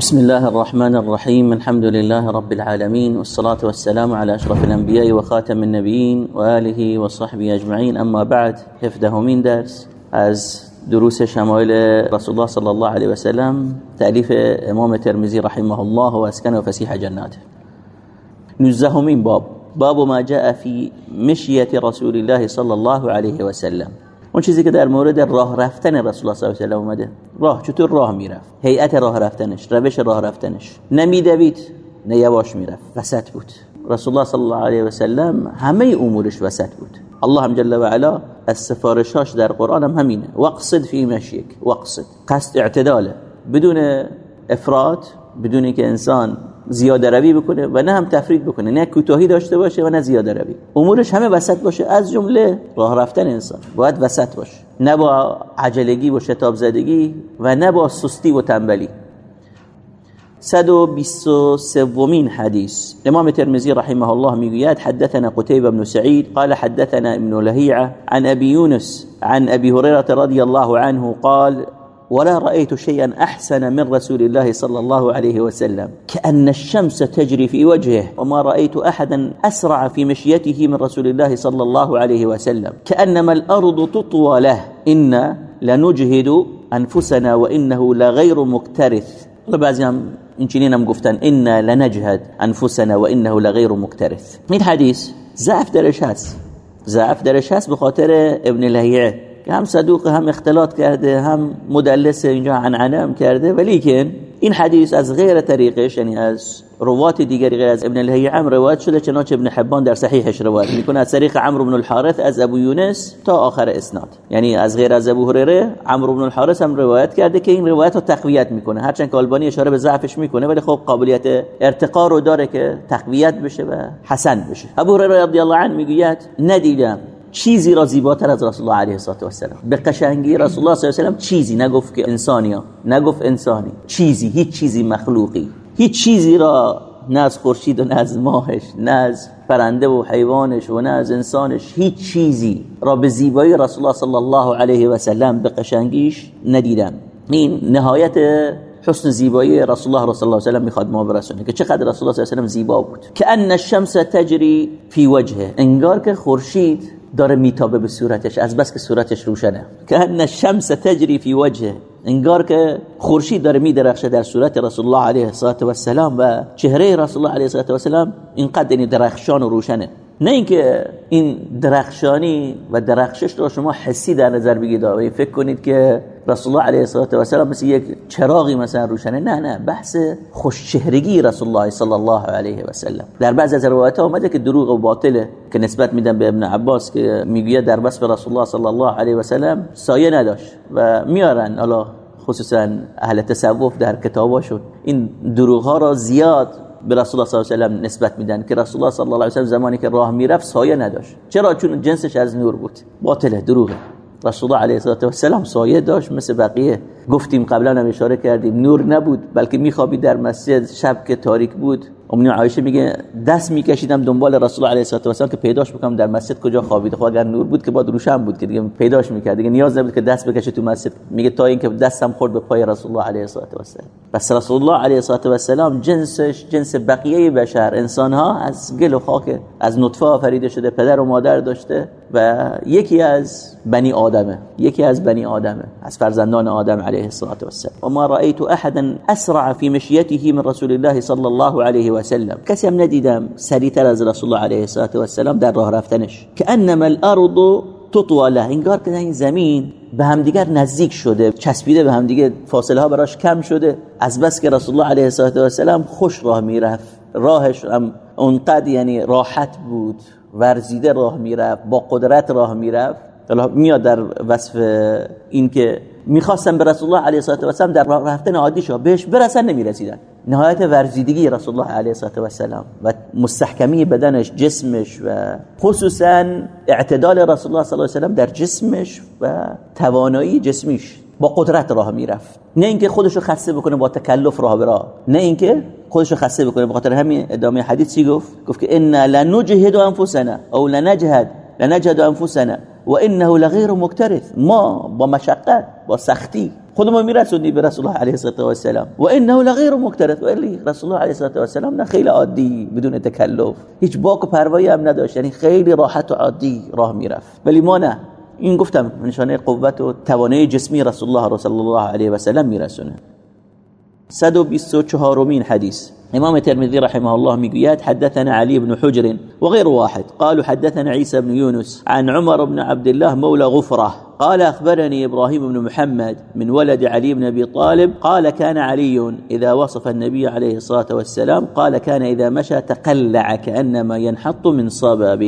بسم الله الرحمن الرحيم الحمد لله رب العالمين والصلاة والسلام على أشرف الأنبياء وخاتم النبيين وآله وصحبه أجمعين أما بعد من درس از دروس شمائل رسول الله صلى الله عليه وسلم تأليف امام ترمزي رحمه الله واسكنه فسيح جناته من باب باب ما جاء في مشية رسول الله صلى الله عليه وسلم اون چیزی که در مورد راه رفتن رسول الله صلی الله علیه و اومده. راه چطور راه می‌رفت؟ هیئت راه رفتنش روش راه رفتنش. نمیدوید نه یواش می‌رفت. وسط بود. رسول الله صلی الله علیه و سلم همه امورش وسط بود. الله هم جل و علا از سفارشاش در قرآن هم همینه. وقصد فی مشیک وقصد. قصد اعتداله. بدون افراد بدون که انسان زیاده روی بکنه و نه هم تفرید بکنه نه کوتاهی داشته باشه و نه زیاده روی. امورش همه وسط باشه از جمله راه رفتن انسان. باید وسط باشه. نه با عجلگی و شتاب زدگی و نه با سستی و تنبلی. 123 حديث امام ترمذي رحمه الله می‌گوید حدثنا قتيبة بن سعيد قال حدثنا ابن لهيعة عن ابي يونس عن ابي هريرة رضي الله عنه قال ولا رأيت شيئا أحسن من رسول الله صلى الله عليه وسلم. كأن الشمس تجري في وجهه وما رأيت أحدا أسرع في مشيته من رسول الله صلى الله عليه وسلم. كأنما الأرض تطوى له. إنا لنجهد أنفسنا وإنه لغير مكترث. بعضی هم هم گفتن إنا لنجهد أنفسنا وإنه لغير مكترث. این حدیث ضعف درش هست ضعف درش هست بخاطر ابن لهیعه هم صدوق هم اختلاط کرده هم مدلس اینجا عنعنه هم کرده ولی که این حدیث از غیر طریقش یعنی از روات دیگری غیر از ابن الهیعم روایت شده چنانچه ابن حبان در صحیحش روایت می‌کنه. از طریق عمرو بن الحارث از ابو یونس تا آخر اسناد. یعنی از غیر از ابو هریره عمرو بن الحارث هم روایت کرده که این روایت رو تقویت می‌کنه. هرچند که البانی اشاره به ضعفش می‌کنه ولی خب قابلیت ارتقا رو داره که تقویت بشه و حسن بشه. ابو هریره رضی الله عنه می‌گوید ندیدم چیزی را زیباتر از رسول الله علیه و سلم به قشنگی رسول الله صلی الله علیه و چیزی نگفت که انسانی ها نگفت انسانی. چیزی. هیچ چیزی مخلوقی. هیچ چیزی را نه از خورشید و نه از ماهش نه از پرنده و حیوانش و نه از انسانش هیچ چیزی را به زیبایی رسول الله صلی الله علیه و سلم به قشنگیش ندیدم. این نهایت حسن زیبایی رسول الله صلی الله علیه و سلم می‌خواد ما برسونه که چقدر رسول الله صلی الله علیه و سلم زیبا بود. که ان الشمس تجری فی وجهه. انگار که خورشید داره میتابه به صورتش. از بس که صورتش روشنه. که ان الشمس تجری فی وجهه انگار که خورشید داره میدرخشه در صورت رسول الله علیه الصلاه و السلام و چهره رسول الله علیه الصلاه و السلام اینقدر این درخشان و روشنه. نه اینکه این درخشانی و درخشش رو شما حسی در نظر بگیرید. و فکر کنید که رسول الله علیه الصلاه و السلام مثل یک چراغی مثلا روشنه نه نه بحث خوشچهرگی رسول الله صلی الله علیه و سلم در بعض از روایت ها اومده که دروغ و باطله که نسبت میدن به ابن عباس که می‌گوید در وصف رسول الله صلی الله علیه و سلم سایه نداشت و میارن حالا خصوصا اهل تصوف در کتاباشون این دروغ ها را زیاد به رسول الله صلی الله علیه و نسبت میدن که رسول الله صلی الله علیه و زمانی که راه می‌رفت سایه نداشت چرا چون جنسش از نور بود باطله دروغه رسول الله علیه و سلام سایه داشت مثل بقیه. گفتیم قبلا هم اشاره کردیم نور نبود بلکه میخوابید در مسجد شب که تاریک بود. ام عایشه میگه دست میکشیدم دنبال رسول الله علیه و سلام که پیداش بکنم در مسجد کجا خوابیده. خب اگر نور بود که با روشن بود که دیگه پیداش می‌کرد. دیگه نیاز نبود که دست بکشه تو مسجد. میگه تا اینکه دستم خورد به پای رسول الله علیه و سلام پس رسول الله علیه و سلام جنسش جنس بقیه بشر انسان ها از گل و خاک از نطفه آفریده شده پدر و مادر داشته. و یکی از بنی آدمه یکی از بنی آدمه از فرزندان آدم علیه الصلاه و السلام و ما رأيت احدا اسرع في مشيته من رسول الله صلی الله علیه و سلم. کسی هم ندیدم سریعتر از رسول الله علیه الصلاه و السلام در راه رفتنش. که انما الارض تطوى له. انگار که این زمین به همدیگر نزدیک شده چسبیده به همدیگه فاصله ها براش کم شده. از بس که رسول الله علیه السلام خوش راه می‌رفت. راهش هم اونقدر یعنی راحت بود. ورزیده راه می‌رفت با قدرت راه می‌رفت. میاد در وصف این که می‌خواستن به رسول الله علیه و سلم در راه رفتن عادی شو بهش برسن نمی‌رسیدن. نهایت ورزیدگی رسول الله علیه و سلم و مستحکمی بدنش جسمش و خصوصا اعتدال رسول الله صلی الله علیه و در جسمش و توانایی جسمیش با قدرت راه می‌رفت. نه اینکه خودشو خسته بکنه با تکلف راه برا نه اینکه خودشو خسته بکنه. به خاطر همین ادامه حدیث چی گفت؟ گفت که ان لنجهد انفسنا او لنجهد لنجد انفسنا و انه لغیر مکترث ما با مشقت با سختی خودمون میرسونیم به رسول الله علیه الصلاه و السلام و انه لغیر مکترث ولی رسول الله علیه الصلاه و السلام نه خیلی عادی بدون تکلف. هیچ باک و پروایی هم نداشت. یعنی خیلی راحت و عادی راه می‌رفت. ولی ما نه. این گفتم نشانه قوت و توانایی جسمی رسول الله صلی الله علیه و سلم میرسونه. 124 مين حديث. إمام الترمذي رحمه الله ميقيات حدثنا علي بن حجر وغير واحد. قالوا حدثنا عيسى بن يونس عن عمر بن عبد الله مولى غفرة. قال أخبرني إبراهيم بن محمد من ولد علي بن أبي طالب قال كان علي إذا وصف النبي عليه الصلاة والسلام قال كان إذا مشى تقلع كأنما ينحط من صباب.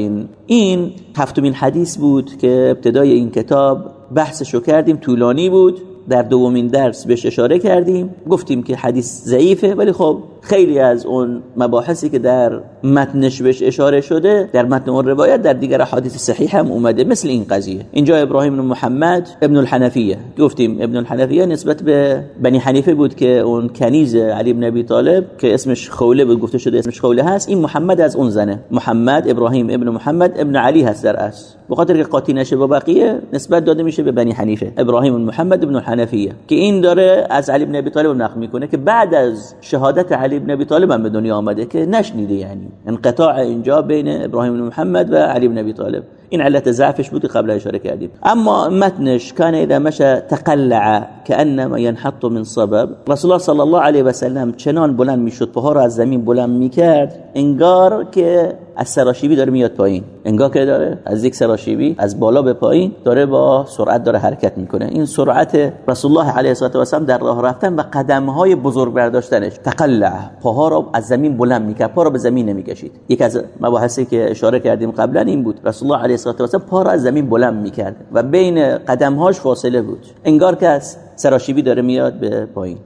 إن حفت من حديث بود كابتداء إن كتاب بحث شو كردم طولاني بود. در دومین درس بهش اشاره کردیم. گفتیم که حدیث ضعیفه ولی خب خیلی از اون مباحثی که در متنش بهش اشاره شده در متن اون روایت در دیگر حدیث صحیح هم اومده مثل این قضیه. اینجا ابراهیم بن محمد ابن الحنفیه. گفتیم ابن الحنفیه نسبت به بنی حنیفه بود که اون کنیز علی بن ابی طالب که اسمش خوله بود گفته شده اسمش خوله هست این محمد از اون زنه. محمد ابراهیم ابن محمد ابن علی هست در اصل. بخاطر که قاطی نشه با بقیه نسبت داده میشه به بنی حنیفه. ابراهیم محمد ابن الحنفیه. که این داره از علی بن ابی طالب نقل می‌کنه که بعد از شهادت علی بن ابی طالب هم به دنیا آمده که نشنیده یعنی. انقطاع اینجا بین ابراهیم بن محمد و علی بن ابی طالب. این علت ضعفش بود قبل اشاره کردیم. اما متنش کان اذا مشى تقلع كانما ينحط من صبب. رسول الله صلی الله علیه و سلم چنان بلند می‌شد پاها رو از زمین بلند می‌کرد انگار که از سراشیبی داره میاد پایین. انگار که داره از یک سراشیبی از بالا به پایین داره با سرعت داره حرکت می‌کنه. این سرعت رسول الله علیه و سلم در راه رفتن و قدم های بزرگ برداشتنش. تقلع. پاها رو از زمین بلند می‌کرد پا رو به زمین نمی‌کشید. یک از مباحثی که اشاره کردیم قبلا این بود. رسول الله علیه و سلم پا رو از زمین بلند می‌کرد و بین قدم هاش فاصله بود. انگار که از سراشیبی داره میاد به پایین.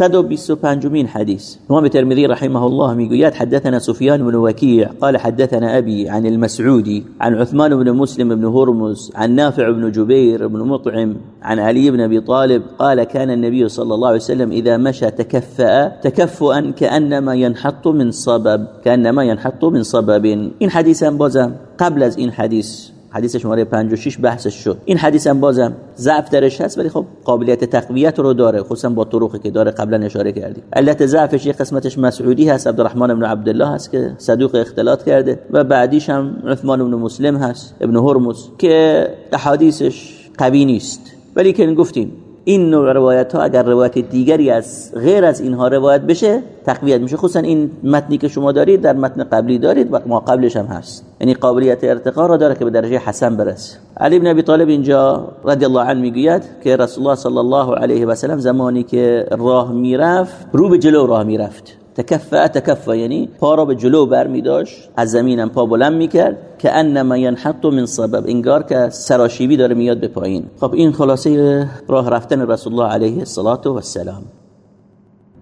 125 مين حديث. امام الترمذي رحمه الله ميقول حدثنا سفيان بن وكيع قال حدثنا أبي عن المسعودي عن عثمان بن مسلم بن هرمز عن نافع بن جبير بن مطعم عن علي بن أبي طالب قال كان النبي صلى الله عليه وسلم إذا مشى تكفأ تكفؤا كأنما ينحط من صبب كأنما ينحط من صبب. إن حديثا بازم قبل این حدیث حدیث شماره 56 بحثش شد. این حدیث هم بازم ضعف درش هست ولی خب قابلیت تقویت رو داره خصوصا با طرقی که داره قبلا اشاره کردیم. علت ضعفش یه قسمتش مسعودی هست عبدالرحمن بن عبدالله هست که صدوق اختلاط کرده و بعدیش هم عثمان بن مسلم هست ابن هرمز که احادیثش قوی نیست. ولی که گفتیم این نوع روایت ها اگر روایت دیگری از غیر از اینها روایت بشه تقویت میشه. خصوصا این متنی که شما دارید در متن قبلی دارید و ما قبلش هم هست. یعنی قابلیت ارتقا را داره که به درجه حسن برسه. علی بن ابی طالب اینجا رضی الله عنه می‌گوید که رسول الله صلی الله علیه و سلم زمانی که راه می‌رفت رو به جلو راه می‌رفت. تکفع تکفع یعنی پا را به جلو بر می داشت از زمینم پا بلند می کرد که انما ینحط من سبب انگار که سراشیبی داره میاد به پایین. خب این خلاصه راه رفتن رسول الله علیه السلام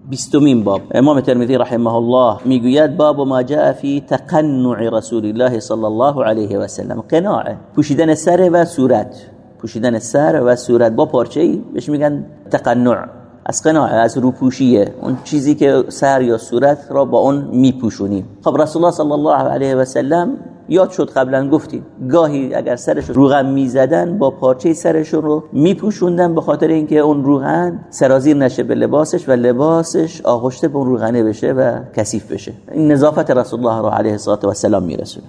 بیستمین باب. امام ترمذی رحمه الله می‌گوید باب ما جاء فی تقنع رسول الله صلی الله علیه و سلم قناعه پوشیدن سر و صورت. پوشیدن سر و صورت. با پارچه ای بهش میگن تقنع. از قناعه از روپوشیه. اون چیزی که سر یا صورت را با اون میپوشونیم خب رسول الله صلی الله علیه و سلم یاد شد قبلا گفتیم گاهی اگر سرش روغن می‌زدن با پارچه سرشون رو میپوشوندن به خاطر اینکه اون روغن سرازیر نشه به لباسش و لباسش آغشته به اون روغنه بشه و کثیف بشه. این نظافت رسول الله را علیه الصلاه و السلام میرسونه.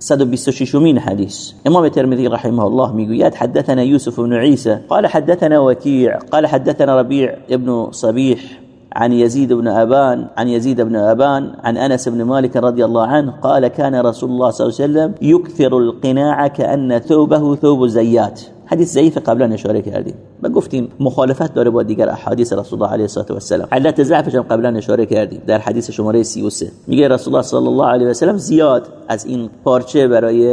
126 مين حديث. إمام الترمذي رحمه الله ميقول حدثنا يوسف بن عيسى قال حدثنا وكيع قال حدثنا ربيع ابن صبيح عن يزيد بن أبان عن يزيد بن أبان عن أنس بن مالك رضي الله عنه قال كان رسول الله صلى الله عليه وسلم يكثر القناع كأن ثوبه ثوب زيات. حدیث ضعیف قبلا اشاره کردیم و گفتیم مخالفت داره با دیگر احادیث رسول الله علیه و السلام علت ضعفش هم قبلا اشاره کردیم در حدیث شماره 33 میگه رسول الله صلی الله علیه و سلم زیاد از این پارچه برای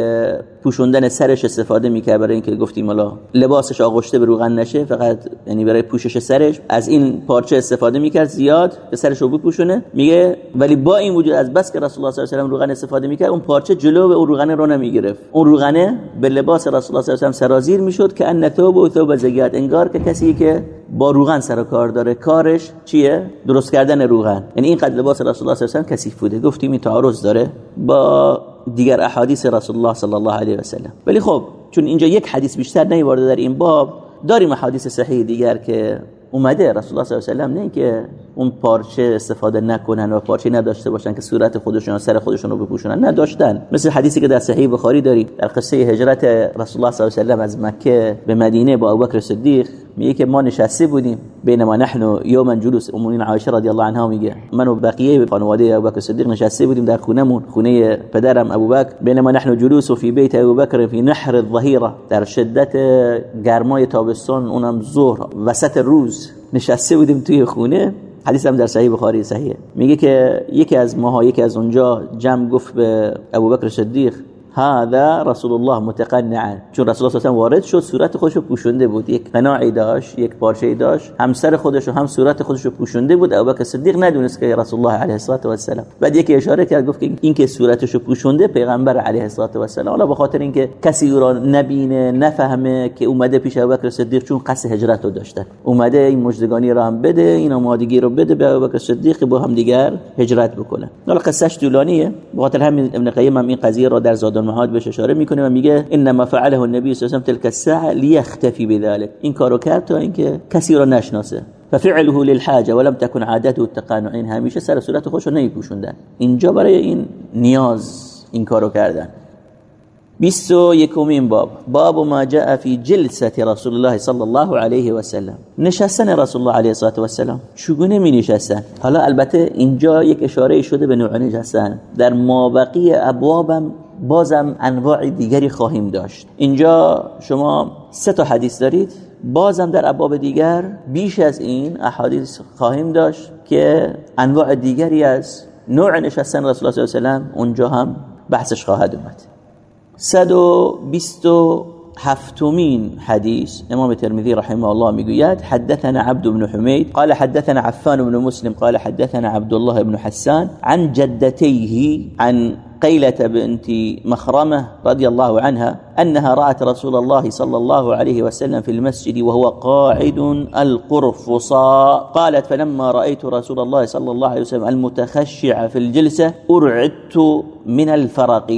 پوشوندن سرش استفاده می‌کرد برای اینکه گفتیم حالا لباسش آغشته به روغن نشه فقط یعنی برای پوشش سرش. از این پارچه استفاده می‌کرد زیاد به سرش رو بپوشونه میگه ولی با این وجود از بس که رسول الله صلی الله علیه و روغن استفاده می‌کرد اون پارچه جلو به اون روغن رو نمی‌گرفت. اون روغنه به لباس رسول الله صلی الله علیه و سرازیر می‌شد که ان ثوب و ثوب زیاد. انگار که کسی که با روغن سر کار داره کارش چیه؟ درست کردن روغن. یعنی این قد لباس رسول الله صلی الله علیه و کثیف بوده. گفتیم این تعارض داره با دیگر احادیث رسول الله صلی الله علیه و سلم. ولی خب چون اینجا یک حدیث بیشتر نیورده در این باب داریم احادیث صحیح دیگر که اومده رسول الله صلی الله علیه و نه که اون پارچه استفاده نکنن و پارچه نداشته باشن که صورت خودشون سر خودشون رو بپوشونن. نداشتن مثل حدیثی که در صحیح بخاری داریم. در قصه هجرت رسول الله صلی الله علیه و از مکه به مدینه با ابوبکر صدیق میگه که ما نشسته بودیم بینما نحن یوما جلوس امون عایشه رضی الله عنها میگه. من و بقیه خانواده ابوبکر صدیق نشسته بودیم در خونمون خونه پدرم ابوبکر. بینما نحن جلوس فی بیت ابوبکر فی نحر الظهیره. در شدت گرمای تابستان اونم ظهر. وسط روز نشسته بودیم توی خونه. حدیث هم در صحیح بخاری صحیحه. میگه که یکی از ماها یکی از اونجا جمع گفت به ابوبکر صدیق هذا رسول الله متقنعا. چون رسول الله صلی وارد شد صورت خودش رو پوشونده بود. یک قناعی داشت یک پارچه داشت. هم سر خودش و هم صورت خودش رو پوشونده بود. ابوبکر صدیق ندونست که رسول الله علیه الصلاه و السلام بعد یک اشاره کرد گفت که این که صورتش رو پوشونده پیغمبر علیه الصلاه و السلام حالا به خاطر اینکه کسی او را نبینه نفهمه که اومده پیش ابوبکر صدیق چون قصد هجرت رو داشته اومده این مجدگانی را هم بده این آمادگی رو بده به ابوبکر صدیق با هم دیگر هجرت بکنه. حالا قصهش طولانیه. به خاطر همین ابن قیم هم این قضیه را در زاد المعاد بهش اشاره می‌کنه و میگه انما فعله النبی صلی الله علیه و تلك الساعه لیختفی بذلك این کارو کرد تا اینکه کسی را نشناسه. ففعله للحاجه ولم تكن عادته التقانعين همیشه سر صورت خودش رو نمیپوشوندن. اینجا برای این نیاز این کارو کردن. بیست و یکمین باب. باب ما جاء في جلسة رسول الله صلی الله علیه و سلم. نشستن رسول الله علیه و سلم چگونه می نشستن حالا البته اینجا یک اشاره شده به نوع نشستن. در مابقی ابوابم بازم انواع دیگری خواهیم داشت. اینجا شما سه تا حدیث دارید. بازم در ابواب دیگر بیش از این احادیث خواهیم داشت که انواع دیگری از نوع نشستن رسول الله صلی الله علیه و اونجا هم بحثش خواهد اومد. 120 هفتمين حديث امام الترمذي رحمه الله ميقياد حدثنا عبد بن حميد قال حدثنا عفان بن مسلم قال حدثنا عبد الله بن حسان عن جدتيه عن قيلة بنت مخرمة رضي الله عنها أنها رأت رسول الله صلى الله عليه وسلم في المسجد وهو قاعد القرفصاء. قالت فلما رأيت رسول الله صلى الله عليه وسلم المتخشع في الجلسة أرعدت من الفرق.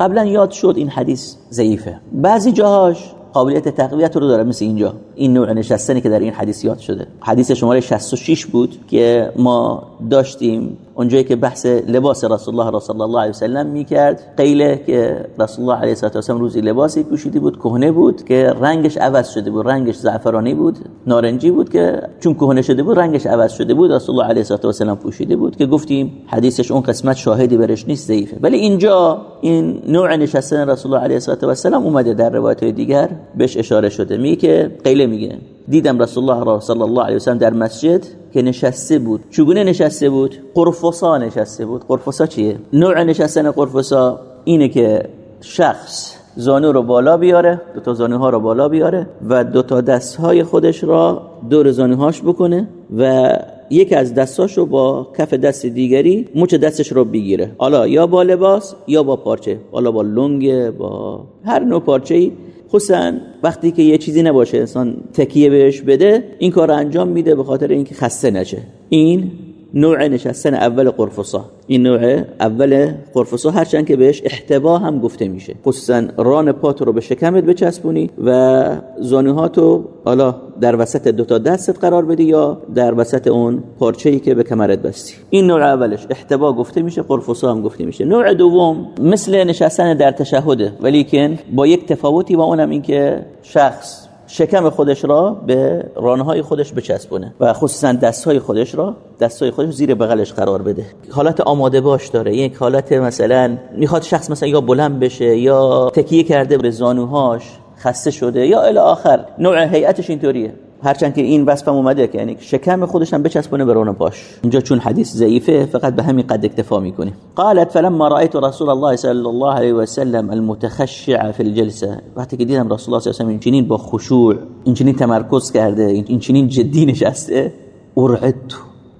قبلا یاد شد این حدیث ضعیفه. بعضی جاهاش قابلیت تقویت رو داره مثل اینجا. این نوع نشستنی که در این حدیث یاد شده. حدیث شماره 66 بود که ما داشتیم اونجایی که بحث لباس رسول الله صلی الله علیه و سلم می‌کرد. قیله که رسول الله علیه و سلم روزی لباسی پوشیده بود کهنه بود که رنگش عوض شده بود رنگش زعفرانی بود نارنجی بود که چون کهنه شده بود رنگش عوض شده بود رسول الله علیه و سلم پوشیده بود که گفتیم حدیثش اون قسمت شاهدی برش نیست ضعیفه. ولی اینجا این نوع نشستن رسول الله علیه و سلم اومده در روایت دیگر بهش اشاره شده. میگه که قیله میگه دیدم رسول الله صلی الله علیه و در مسجد که نشسته بود. چگونه نشسته بود؟ قرفصا نشسته بود. قرفصا چیه؟ نوع نشستن قرفصا اینه که شخص زانو رو بالا بیاره دو تا زانوها رو بالا بیاره و دو تا دستهای خودش را دور زانوهاش بکنه و یک از دستاش رو با کف دست دیگری مچ دستش رو بگیره. حالا یا با لباس یا با پارچه. حالا با لنگ با هر نوع پارچه ای خصوصا وقتی که یه چیزی نباشه انسان تکیه بهش بده این کار انجام میده به خاطر اینکه خسته نشه. این نوع نشستن اول قرفصا. این نوع اول قرفصا هرچند که بهش احتبا هم گفته میشه. خصوصا ران پات رو به شکمت بچسبونی و زانوهاتو حالا در وسط دو تا دستت قرار بدی یا در وسط اون پارچه‌ای که به کمرت بستی. این نوع اولش احتبا گفته میشه قرفصا هم گفته میشه. نوع دوم مثل نشستن در تشهده ولیکن با یک تفاوتی و اونم این که شخص شکم خودش را به رانهای خودش بچسبونه و خصوصا دستهای خودش را دستهای خودش زیر بغلش قرار بده. حالت آماده باش داره. یک حالت مثلا می‌خواد شخص مثلا یا بلند بشه یا تکیه کرده به زانوهاش خسته شده یا الی آخر. نوع هیئتش اینطوریه. هرچند که این وصفم اومده که یعنی شکم خودش هم بچسبونه به رون پاش. اینجا چون حدیث ضعیفه فقط به همین قد اکتفا می‌کنه قالت فلما رايت رسول الله صلی الله علیه و سلم المتخشع في الجلسه. وقتی که دیدم رسول الله صلی الله علیه و اینچنین با خشوع اینچنین تمرکز کرده اینچنین جدی نشسته ارعدت.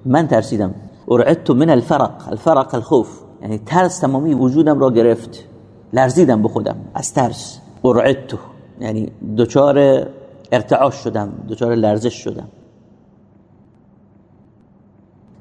من ترسیدم. ارعدت من الفرق. الفرق الخوف. یعنی ترس تمامی وجودم را گرفت. لرزیدم به خودم. از ترس. ارعدت. یعنی دچار ارتعاش شدم دچار لرزش شدم.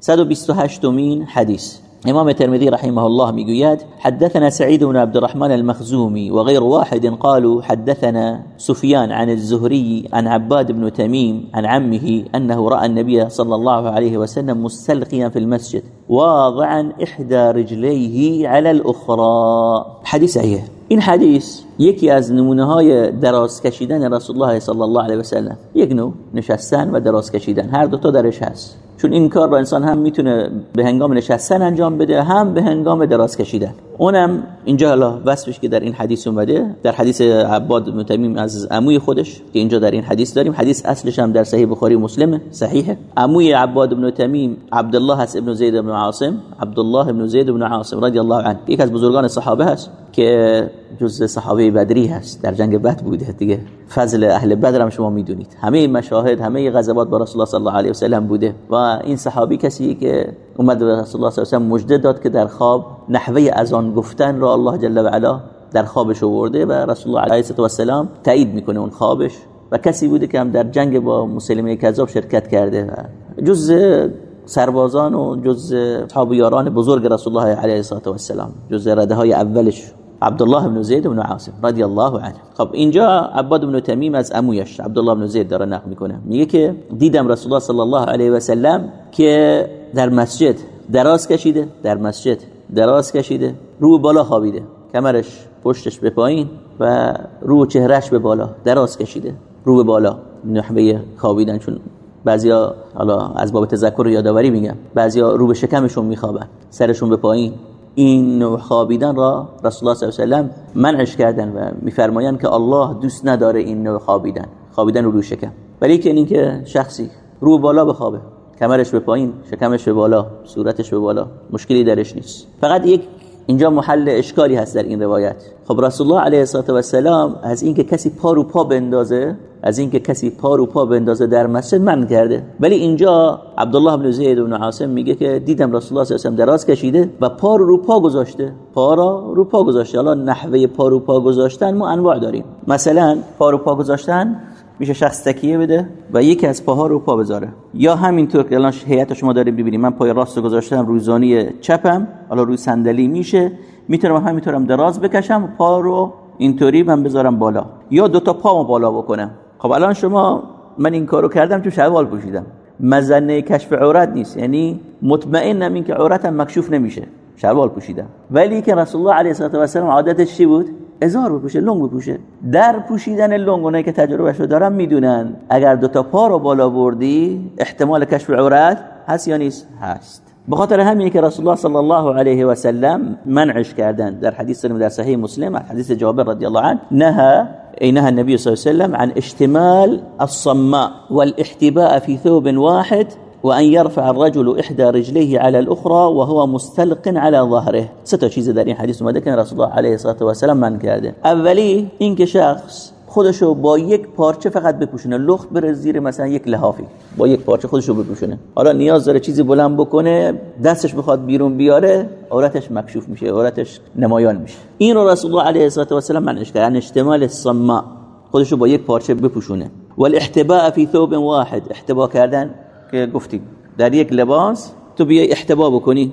128 مین حدیث. امام ترمذي رحمه الله میگوید حدثنا سعيد بن عبد الرحمن المخزومي وغير واحد قالوا حدثنا سفيان عن الزهري عن عباد بن تميم عن عمه أنه رأى النبي صلى الله عليه وسلم مستلقيا في المسجد واضعا إحدى رجليه على الأخرى. حديث صحيح این حدیث یکی از نمونه های دراز کشیدن رسول الله صلی الله علیه و سلم یک نوع نشستن و دراز کشیدن. هر دو تا درش هست. چون این کار با انسان هم می‌تونه به هنگام نشستن انجام بده هم به هنگام دراز کشیدن. اونم اینجا حالا وصفش که در این حدیث اومده در حدیث عباد بن از عموی خودش که اینجا در این حدیث داریم. حدیث اصلش هم در صحیح بخاری و مسلمه صحیحه عموی عباد بن تمیم عبدالله هست ابن زید بن عاصم عبدالله ابن زید بن عاصم رضی الله عنه. یک از بزرگان صحابه هست که جز صحابه بدری هست در جنگ بدر بوده. دیگه فضل اهل بدر هم شما می‌دونید. همه مشاهد همه غزوات با رسول الله صلی الله علیه و سلم بوده. و این صحابی کسی که اومد به رسول الله صلی الله علیه و مژده داد که در خواب نحوه از آن گفتن را الله جل و علا در خوابش آورده و رسول الله علیه و سلام تایید می‌کنه اون خوابش و کسی بوده که هم در جنگ با مسلمه کذاب شرکت کرده و جز سربازان و جز صحاب یاران بزرگ رسول الله علیه و سلام جز رده های اولش عبدالله بن زید بن عاصم رضی الله عنه. خب اینجا عباد بن تمیم از عمویش عبدالله بن زید داره نقل می‌کنه. میگه که دیدم رسول الله صلی الله علیه و سلم که در مسجد دراز کشیده در مسجد دراز کشیده رو بالا خوابیده کمرش پشتش به پایین و رو چهرش به بالا دراز کشیده رو به بالا. نحوه خوابیدن چون بعضیا حالا از باب تذکر و یادآوری میگم بعضیا رو به شکمشون میخوابن سرشون به پایین. این نوع خوابیدن را رسول الله صلی الله علیه و منعش کردن و میفرمایند که الله دوست نداره این نوع خوابیدن خوابیدن رو شکم. ولی که این که شخصی رو بالا بخوابه. کمرش به پایین شکمش به بالا صورتش به بالا مشکلی درش نیست. فقط یک اینجا محل اشکالی هست در این روایت. خب رسول الله علیه الصلاه و السلام از اینکه کسی پا رو پا بندازه از اینکه کسی پا رو پا بندازه در مسجد من کرده. ولی اینجا عبدالله بن زید بن عاصم میگه که دیدم رسول الله صلی الله علیه و دراز کشیده و پا رو رو پا گذاشته. پا را رو پا گذاشته. حالا نحوه پا رو پا گذاشتن ما انواع داریم. مثلا پا رو پا گذاشتن میشه شخص تکیه بده و یکی از پاها رو پا بذاره. یا همینطور که الان هیئت شما دارید ببینید من پای راست رو گذاشتم روی زانی چپم حالا روی صندلی میشه. می‌تونم همینطورم دراز بکشم پا رو اینطوری من بذارم بالا. یا دو تا پامو بالا بکنم. خب الان شما من این کارو کردم تو شلوار پوشیدم. مزنه کشف عورت نیست. یعنی مطمئنم این که عورتم مکشوف نمیشه. شلوار پوشیدم. ولی که رسول الله علیه و سلم عادتش چی بود؟ ازار بپوشه لنگ بپوشه. در پوشیدن لنگ اونایی که تجربهشو دارن می‌دونن اگر دو تا پا رو بالا بردی احتمال کشف عورت هست یا نیست؟ هست. به خاطر همینه که رسول الله صلی الله علیه و سلم منعش کردن در حدیث در صحیح مسلم حدیث جابر رضی الله عنه نهى نهى النبي صلى الله عليه وسلم عن اشتمال الصماء والاحتباء في ثوب واحد وأن يرفع الرجل إحدى رجليه على الأخرى وهو مستلق على ظهره. ستا چیز در این حدیث اومده رسول الله علیه الصلاه و السلام من کرده اولی اینکه شخص خودشو با یک پارچه فقط بپوشونه. لخت بره زیر مثلا یک لحافی. با یک پارچه خودشو بپوشونه. حالا نیاز داره چیزی بلند بکنه دستش بخواد بیرون بیاره عورتش مکشوف میشه عورتش نمایان میشه. این رو رسول الله علیه الصلاه و السلام منش کرد اشتمال الصما خودشو با یک پارچه بپوشونه. والاحتباء فی ثوب واحد. احتبا کردن که گفتیم در یک لباس تو بیای احتبا بکنی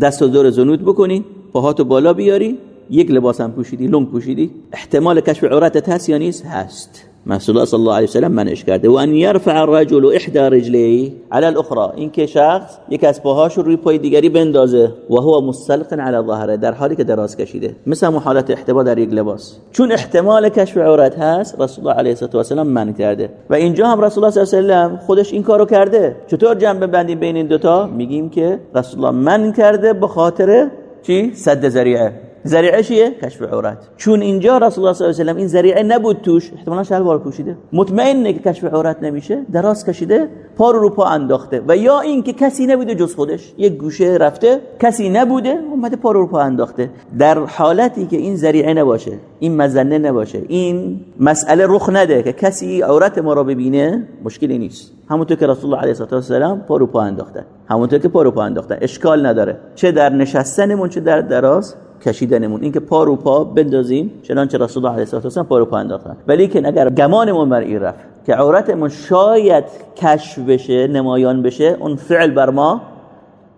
دست و دور زنود بکنی پاهاتو بالا بیاری یک لباس هم پوشیدی لنگ پوشیدی احتمال کشف عورتت هست یا نیست؟ هست. رسول الله صلی الله علیه و سلم منش کرده و ان يرفع الرجل احدى رجليه على الاخرى این که شخص یک از پاهاش روی پای دیگری بندازه و هو مستلق على ظهره در حالی که دراز کشیده مثل حالت احتبا در یک لباس چون احتمال کشف عورت هست رسول الله علیه و سلم من کرده و اینجا هم رسول الله صلی الله علیه و خودش این کارو کرده چطور جمع بندیم بین این دوتا میگیم که رسول الله من کرده به خاطر چی صد ذریعه ذریعه چیه؟ کشف عورت. چون اینجا رسول الله صلی الله علیه و این ذریعه نبود توش. احتمالاً شلوار پوشیده. مطمئنه که کشف عورت نمیشه. دراز کشیده پا رو رو پا انداخته. و یا این که کسی نبوده جز خودش. یک گوشه رفته کسی نبوده اومده پا رو رو پا انداخته. در حالتی که این ذریعه نباشه این مزنه نباشه این مسئله رخ نده که کسی عورت ما را ببینه مشکلی نیست. همونطور که رسول الله علیه و السلام پا رو پا انداخته. همونطور که پا رو پا انداخته. اشکال نداره. چه در نشستنمون چه در دراز. کشیدنمون. اینکه پا رو پا بندازیم چنانچه رسول الله علیه و پا رو پا انداختن. ولی که اگر گمانمون بر این رفت که عورتمون شاید کشف بشه نمایان بشه اون فعل بر ما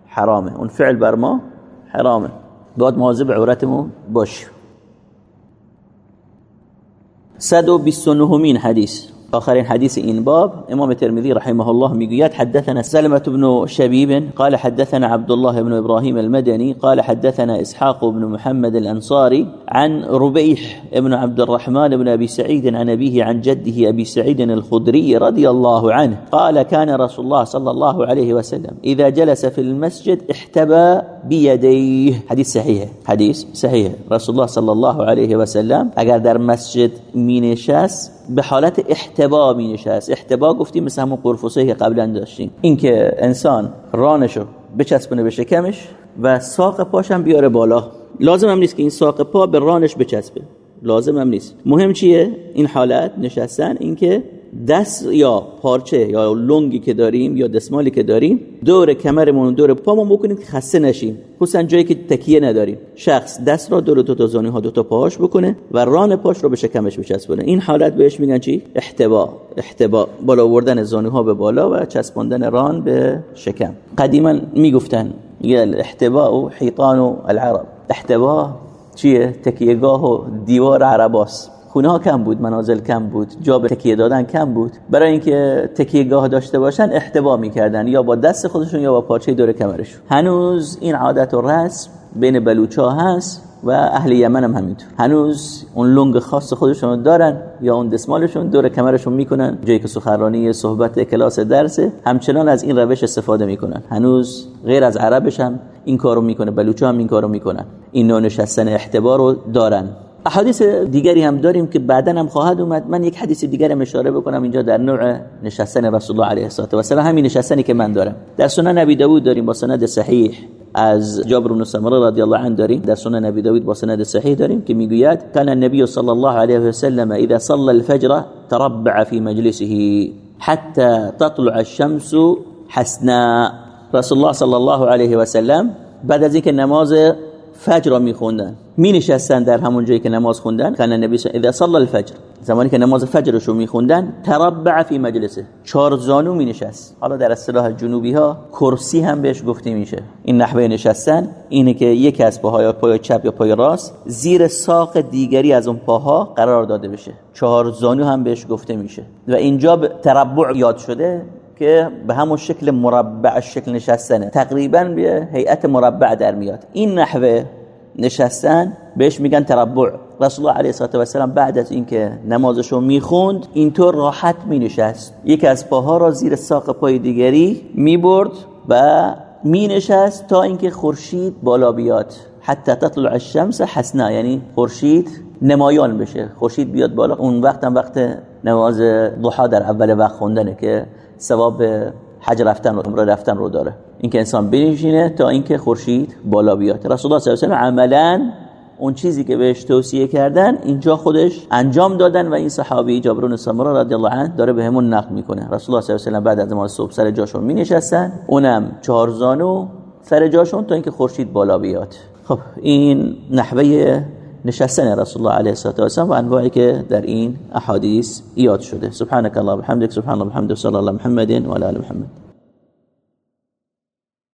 حرامه. اون فعل بر ما حرامه. باید مواظب عورتمون باش 129 مين آخرين حديث إن باب إمام الترمذي رحمه الله ميقيات حدثنا سلمة بن شبيب قال حدثنا عبد الله بن إبراهيم المدني قال حدثنا إسحاق بن محمد الأنصاري عن ربيح بن عبد الرحمن بن أبي سعيد عن أبيه عن جده أبي سعيد الخدري رضي الله عنه قال كان رسول الله صلى الله عليه وسلم إذا جلس في المسجد احتبى بيديه. حديث صحيح حديث صحيح. رسول الله صلى الله عليه وسلم اگر در مسجد مینشست به حالت احتبا می نشست. احتبا گفتیم مثل همون قرفوسه که قبلا داشتیم. اینکه انسان رانشو بچسبونه به شکمش و ساق پاشم بیاره بالا. لازم هم نیست که این ساق پا به رانش بچسبه. لازم هم نیست. مهم چیه؟ این حالت نشستن اینکه دست یا پارچه یا لنگی که داریم یا دستمالی که داریم دور کمرمون دور پامون بکنیم که خسته نشیم. خصوصا جایی که تکیه نداریم. شخص دست را دور دو تا زانو ها دو تا پاهاش بکنه و ران پاش رو به شکمش بچسبونه این حالت بهش میگن چی؟ احتبا. احتبا. بالا آوردن زانوها به بالا و چسباندن ران به شکم. قدیما می‌گفتن یه احتبا و حیطان و العرب. احتبا چیه؟ تکیهگاه و دیوار عرباست. خونه کم بود منازل کم بود جا به تکیه دادن کم بود. برای اینکه تکیه گاه داشته باشن احتبا می‌کردن یا با دست خودشون یا با پارچه دور کمرشون. هنوز این عادت و رسم بین بلوچا هست و اهل یمن هم همینطور. هنوز اون لنگ خاص خودشون دارن یا اون دستمالشون دور کمرشون می‌کنن. جایی که سخنرانی صحبت کلاس درسه همچنان از این روش استفاده می‌کنن. هنوز غیر از عربش هم این کارو می‌کنه بلوچا هم این کارو می‌کنن. این نوع نشستن احتبار رو دارن. احادیث دیگری هم داریم که بعدا هم خواهد اومد. من یک حدیث دیگر اشاره بکنم اینجا در نوع نشستن رسول الله علیه و سلام همین نشستنی که من دارم. در سنن نبی داوود داریم با سند صحیح. از جابر بن سمره رضی الله عنه داریم. در سنن نبی داوود با سند صحیح داریم که می‌گوید کان النبی صلی الله علیه و سلم اذا صلى الفجر تربع في مجلسه حتى تطلع الشمس حسنا رسول الله صلی الله علیه و سلم بعد از اینکه نماز فجر را میخوندن. می نشستن در همون جایی که نماز خوندن. کان نبی اذا صلى الفجر. زمانی که نماز فجرش رو میخوندن تربع فی مجلسه. چهار زانو می نشست حالا در اصطلاح جنوبی ها کرسی هم بهش گفته میشه. این نحوه نشستن اینه که یکی از پاهای پای چپ یا پای راست زیر ساق دیگری از اون پاها قرار داده بشه. چهار زانو هم بهش گفته میشه. و اینجا تربع یاد شده. که به همون شکل مربع شکل نشستنه. تقریبا به هیئت مربع در میاد. این نحوه نشستن بهش میگن تربع. رسول الله علیه و سلم بعد از اینکه نمازشو می‌خوند اینطور راحت مینشست. یکی از پاها را زیر ساق پای دیگری می‌برد و مینشست تا اینکه خورشید بالا بیاد. حتی تطلع الشمس حسنا یعنی خورشید نمایان بشه. خورشید بیاد بالا. اون وقت هم وقت نماز ضحا در اول وقت خوندنه که ثواب حج رفتن و عمره رفتن رو داره. اینکه انسان بنشینه تا اینکه خورشید بالا بیاد. رسول الله صلی الله علیه و عملا اون چیزی که بهش توصیه کردن اینجا خودش انجام دادن و این صحابی جابر سمره رضی الله عنه داره بهمون نقل می‌کنه. رسول الله صلی الله علیه و بعد از نماز صبح سر جاشون می نشستن اونم چهار زانو سر جاشون تا اینکه خورشید بالا بیاد. خب این نحوه نشستن رسول الله علیه و سلم و انواعی که در این احادیث یاد شده. سبحانك الله وبحمدك سبحان الله وبحمده صلی الله محمد و علی محمد.